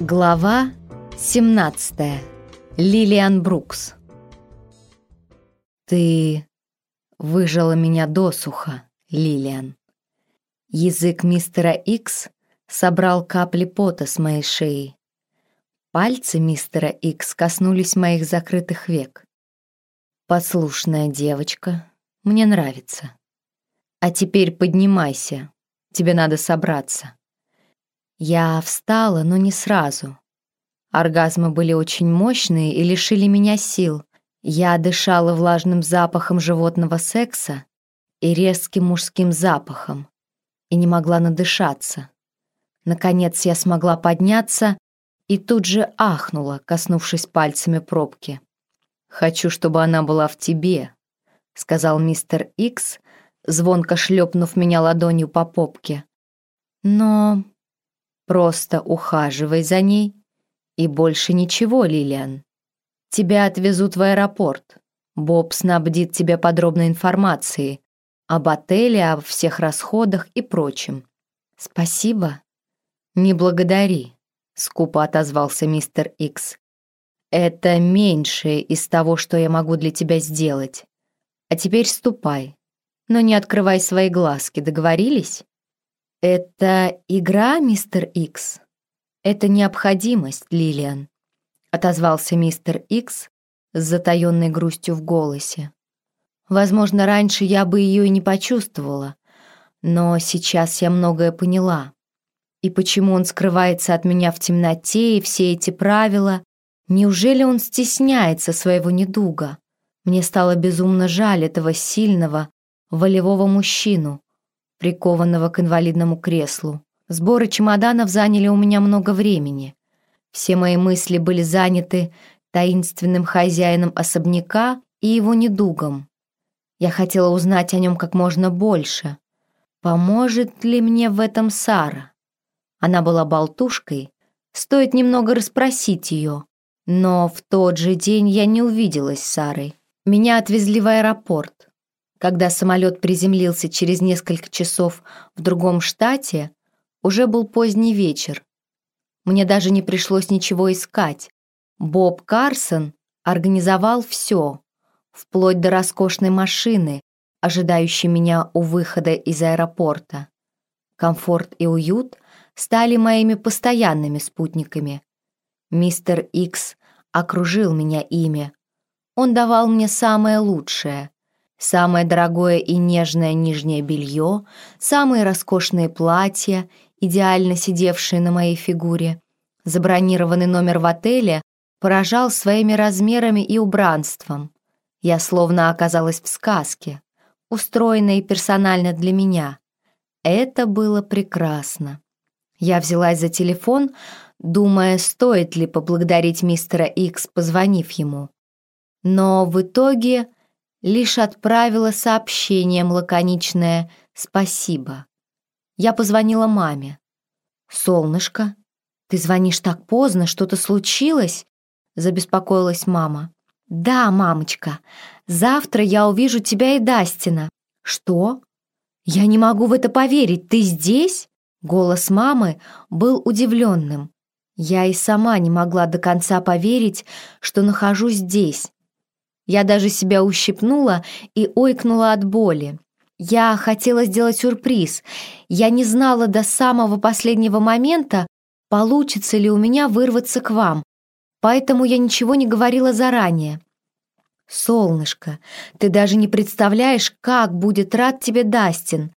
Глава 17. Лилиан Брукс. Ты выжила меня досуха, Лилиан. Язык мистера Икс собрал капли пота с моей шеи. Пальцы мистера Икс коснулись моих закрытых век. Послушная девочка, мне нравится. А теперь поднимайся, тебе надо собраться. Я встала, но не сразу. Оргазмы были очень мощные и лишили меня сил. Я дышала влажным запахом животного секса и резким мужским запахом и не могла надышаться. Наконец я смогла подняться и тут же ахнула, коснувшись пальцами пробки. «Хочу, чтобы она была в тебе», — сказал мистер Икс, звонко шлепнув меня ладонью по попке. «Но Просто ухаживай за ней и больше ничего, Лилиан. Тебя отвезут в аэропорт. Боб снабдит тебя подробной информацией об отеле, о всех расходах и прочем. Спасибо. Не благодари, скупо отозвался мистер Икс. Это меньшее из того, что я могу для тебя сделать. А теперь ступай, но не открывай свои глазки, договорились? «Это игра, мистер Икс?» «Это необходимость, Лилиан», — отозвался мистер Икс с затаённой грустью в голосе. «Возможно, раньше я бы ее и не почувствовала, но сейчас я многое поняла. И почему он скрывается от меня в темноте и все эти правила? Неужели он стесняется своего недуга? Мне стало безумно жаль этого сильного, волевого мужчину, прикованного к инвалидному креслу. Сборы чемоданов заняли у меня много времени. Все мои мысли были заняты таинственным хозяином особняка и его недугом. Я хотела узнать о нем как можно больше. Поможет ли мне в этом Сара? Она была болтушкой, стоит немного расспросить ее. Но в тот же день я не увиделась с Сарой. Меня отвезли в аэропорт. Когда самолет приземлился через несколько часов в другом штате, уже был поздний вечер. Мне даже не пришлось ничего искать. Боб Карсон организовал все, вплоть до роскошной машины, ожидающей меня у выхода из аэропорта. Комфорт и уют стали моими постоянными спутниками. Мистер Икс окружил меня ими. Он давал мне самое лучшее — Самое дорогое и нежное нижнее белье, самые роскошные платья, идеально сидевшие на моей фигуре. Забронированный номер в отеле поражал своими размерами и убранством. Я словно оказалась в сказке, устроенной персонально для меня. Это было прекрасно. Я взялась за телефон, думая, стоит ли поблагодарить мистера Икс, позвонив ему. Но в итоге лишь отправила сообщением лаконичное «Спасибо». Я позвонила маме. «Солнышко, ты звонишь так поздно, что-то случилось?» Забеспокоилась мама. «Да, мамочка, завтра я увижу тебя и Дастина». «Что? Я не могу в это поверить, ты здесь?» Голос мамы был удивленным. Я и сама не могла до конца поверить, что нахожусь здесь, я даже себя ущипнула и ойкнула от боли. Я хотела сделать сюрприз. Я не знала до самого последнего момента, получится ли у меня вырваться к вам. Поэтому я ничего не говорила заранее. «Солнышко, ты даже не представляешь, как будет рад тебе Дастин.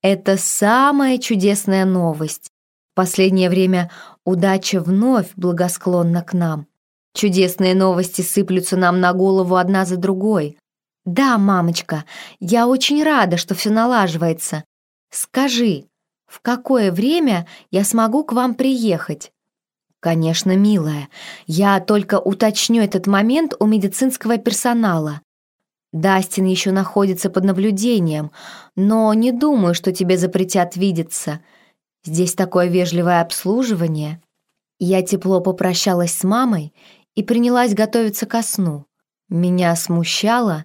Это самая чудесная новость. Последнее время удача вновь благосклонна к нам. Чудесные новости сыплются нам на голову одна за другой. Да, мамочка, я очень рада, что все налаживается. Скажи, в какое время я смогу к вам приехать? Конечно, милая, я только уточню этот момент у медицинского персонала. Дастин еще находится под наблюдением, но не думаю, что тебе запретят видеться. Здесь такое вежливое обслуживание. Я тепло попрощалась с мамой и принялась готовиться ко сну. Меня смущала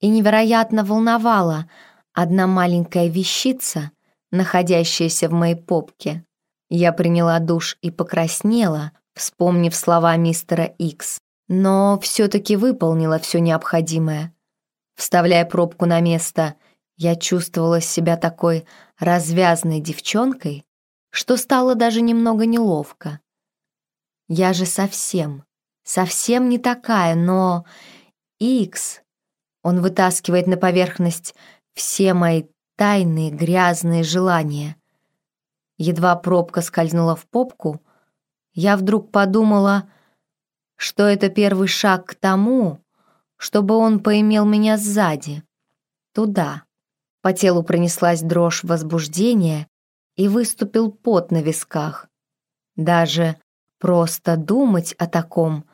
и невероятно волновала одна маленькая вещица, находящаяся в моей попке. Я приняла душ и покраснела, вспомнив слова мистера Икс, но все-таки выполнила все необходимое. Вставляя пробку на место, я чувствовала себя такой развязной девчонкой, что стало даже немного неловко. Я же совсем, совсем не такая, но... Икс, он вытаскивает на поверхность все мои тайные грязные желания. Едва пробка скользнула в попку, я вдруг подумала, что это первый шаг к тому, чтобы он поимел меня сзади, туда. По телу пронеслась дрожь возбуждения и выступил пот на висках. Даже просто думать о таком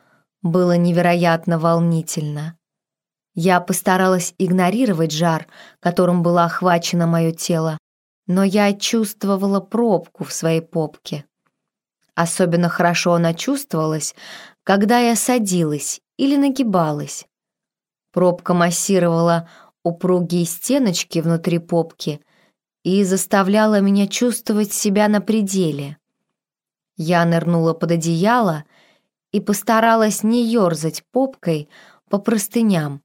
было невероятно волнительно. Я постаралась игнорировать жар, которым было охвачено мое тело, но я чувствовала пробку в своей попке. Особенно хорошо она чувствовалась, когда я садилась или нагибалась. Пробка массировала упругие стеночки внутри попки и заставляла меня чувствовать себя на пределе. Я нырнула под одеяло и постаралась не ерзать попкой по простыням,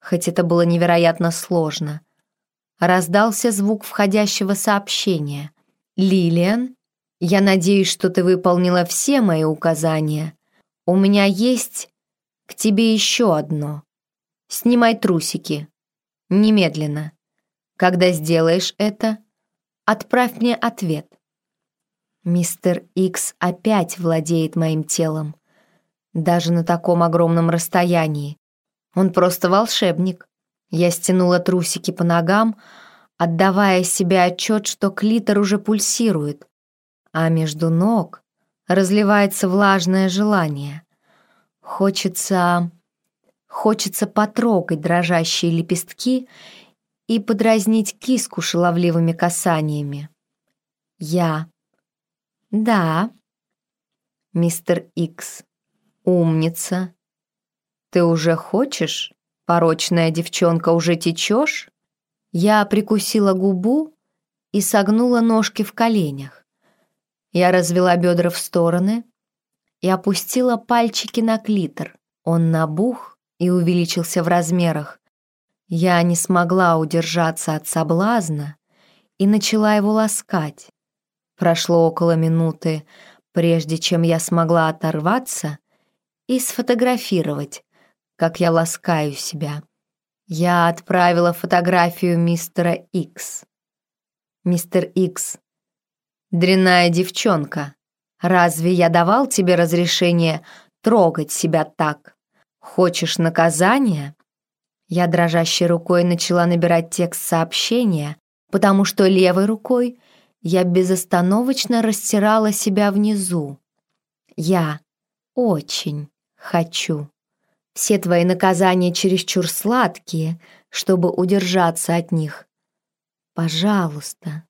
хоть это было невероятно сложно. Раздался звук входящего сообщения. «Лилиан, я надеюсь, что ты выполнила все мои указания. У меня есть к тебе еще одно. Снимай трусики. Немедленно. Когда сделаешь это, отправь мне ответ». Мистер Икс опять владеет моим телом. Даже на таком огромном расстоянии. Он просто волшебник. Я стянула трусики по ногам, отдавая себе отчет, что клитор уже пульсирует, а между ног разливается влажное желание. Хочется... Хочется потрогать дрожащие лепестки и подразнить киску шаловливыми касаниями. Я. Да. Мистер Икс. Умница. «Ты уже хочешь? Порочная девчонка, уже течешь?» Я прикусила губу и согнула ножки в коленях. Я развела бедра в стороны и опустила пальчики на клитор. Он набух и увеличился в размерах. Я не смогла удержаться от соблазна и начала его ласкать. Прошло около минуты, прежде чем я смогла оторваться и сфотографировать как я ласкаю себя. Я отправила фотографию мистера Икс. Мистер Икс, дрянная девчонка, разве я давал тебе разрешение трогать себя так? Хочешь наказания? Я дрожащей рукой начала набирать текст сообщения, потому что левой рукой я безостановочно растирала себя внизу. Я очень хочу. Все твои наказания чересчур сладкие, чтобы удержаться от них. Пожалуйста,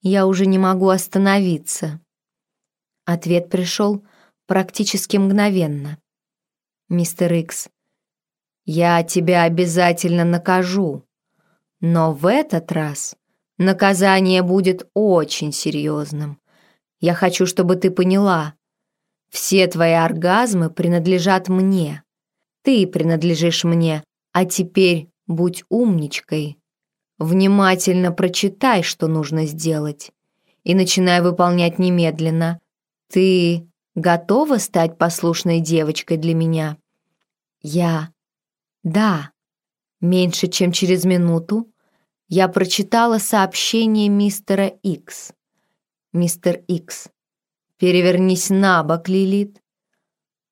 я уже не могу остановиться. Ответ пришел практически мгновенно. Мистер Икс, я тебя обязательно накажу, но в этот раз наказание будет очень серьезным. Я хочу, чтобы ты поняла, все твои оргазмы принадлежат мне. Ты принадлежишь мне, а теперь будь умничкой. Внимательно прочитай, что нужно сделать, и начинай выполнять немедленно. Ты готова стать послушной девочкой для меня? Я. Да. Меньше чем через минуту я прочитала сообщение мистера Икс. Мистер Икс. Перевернись на бок, Лилит.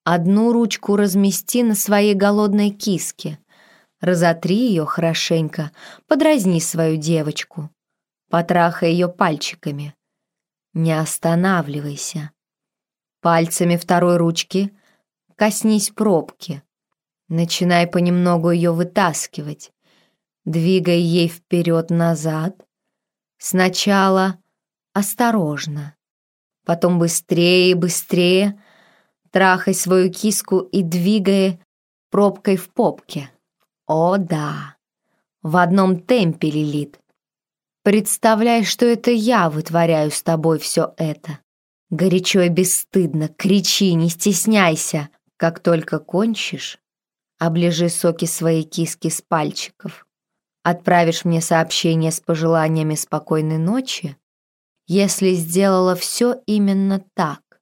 Одну ручку размести на своей голодной киске. Разотри ее хорошенько, подразни свою девочку. Потрахай ее пальчиками. Не останавливайся. Пальцами второй ручки коснись пробки. Начинай понемногу ее вытаскивать. Двигай ей вперед-назад. Сначала осторожно, потом быстрее и быстрее — трахай свою киску и двигая пробкой в попке. О, да, в одном темпе, Лилит. Представляй, что это я вытворяю с тобой все это. Горячо и бесстыдно, кричи, не стесняйся. Как только кончишь, оближи соки своей киски с пальчиков. Отправишь мне сообщение с пожеланиями спокойной ночи, если сделала все именно так.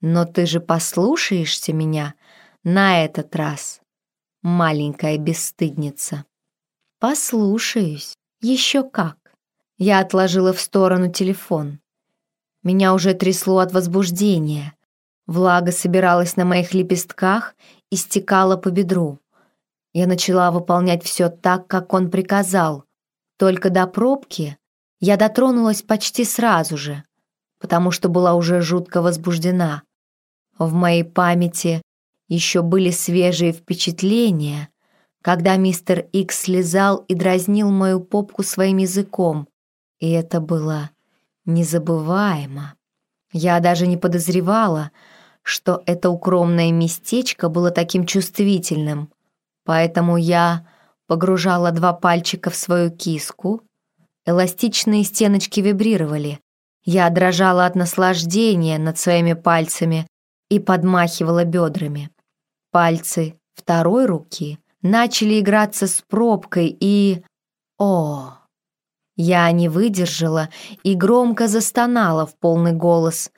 Но ты же послушаешься меня на этот раз, маленькая бесстыдница. Послушаюсь, еще как. Я отложила в сторону телефон. Меня уже трясло от возбуждения. Влага собиралась на моих лепестках и стекала по бедру. Я начала выполнять все так, как он приказал. Только до пробки я дотронулась почти сразу же, потому что была уже жутко возбуждена. В моей памяти еще были свежие впечатления, когда мистер Икс слезал и дразнил мою попку своим языком, и это было незабываемо. Я даже не подозревала, что это укромное местечко было таким чувствительным, поэтому я погружала два пальчика в свою киску, эластичные стеночки вибрировали, я дрожала от наслаждения над своими пальцами и подмахивала бедрами. Пальцы второй руки начали играться с пробкой и... О! Я не выдержала и громко застонала в полный голос.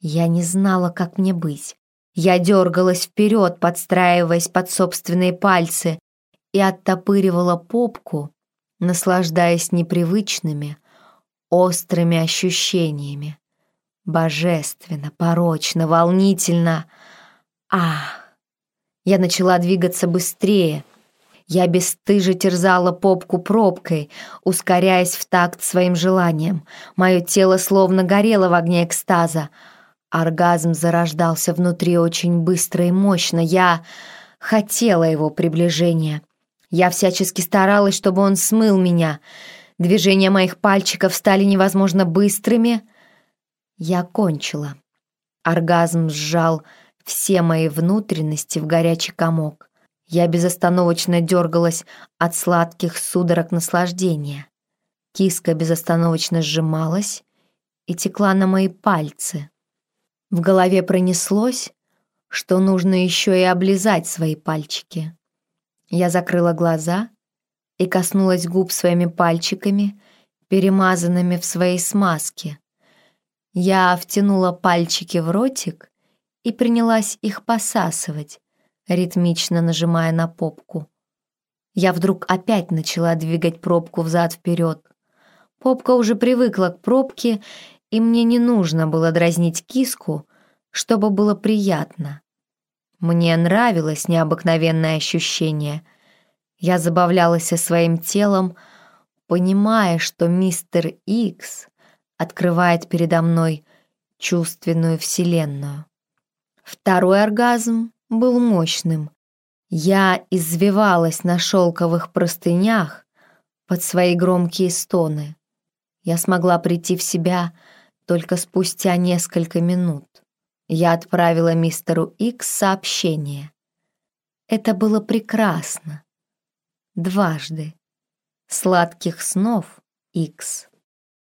Я не знала, как мне быть. Я дергалась вперед, подстраиваясь под собственные пальцы, и оттопыривала попку, наслаждаясь непривычными, острыми ощущениями. Божественно, порочно, волнительно. Ах! Я начала двигаться быстрее — я бесстыже терзала попку пробкой, ускоряясь в такт своим желанием. Мое тело словно горело в огне экстаза. Оргазм зарождался внутри очень быстро и мощно. Я хотела его приближения. Я всячески старалась, чтобы он смыл меня. Движения моих пальчиков стали невозможно быстрыми. Я кончила. Оргазм сжал все мои внутренности в горячий комок. Я безостановочно дергалась от сладких судорог наслаждения. Киска безостановочно сжималась и текла на мои пальцы. В голове пронеслось, что нужно еще и облизать свои пальчики. Я закрыла глаза и коснулась губ своими пальчиками, перемазанными в своей смазке. Я втянула пальчики в ротик и принялась их посасывать, ритмично нажимая на попку. Я вдруг опять начала двигать пробку взад-вперед. Попка уже привыкла к пробке, и мне не нужно было дразнить киску, чтобы было приятно. Мне нравилось необыкновенное ощущение. Я забавлялась со своим телом, понимая, что мистер Икс открывает передо мной чувственную вселенную. Второй оргазм был мощным. Я извивалась на шелковых простынях под свои громкие стоны. Я смогла прийти в себя только спустя несколько минут. Я отправила мистеру Икс сообщение. Это было прекрасно. Дважды. Сладких снов, Икс.